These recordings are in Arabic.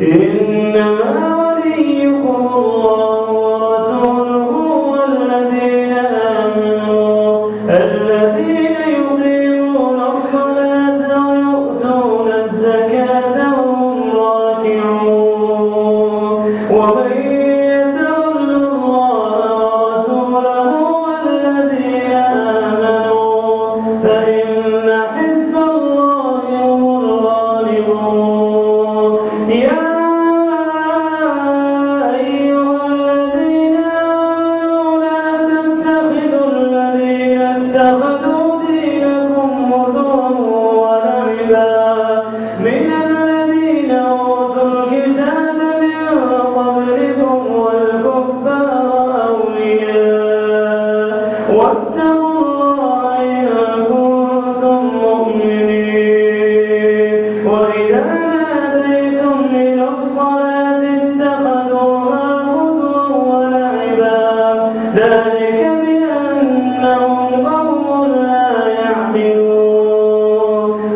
إنما وليكم الله ورسوله والذين آمنوا الذين يقيمون الصلاة ويؤتون الزكاة وهم راكعون. ومن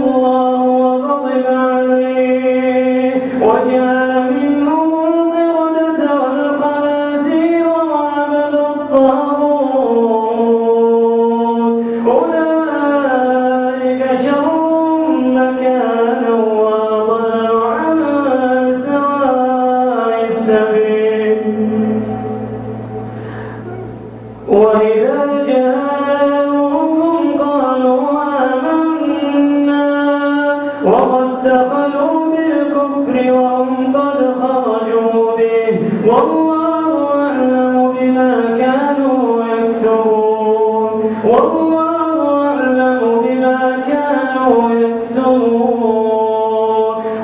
我。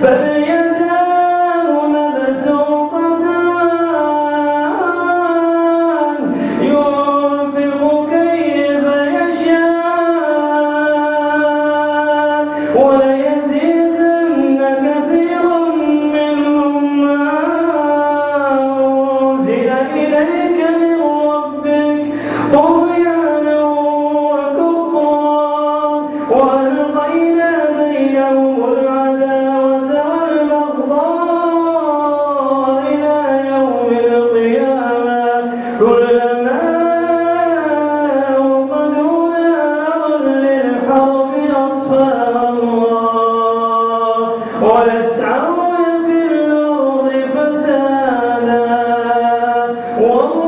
But Oh.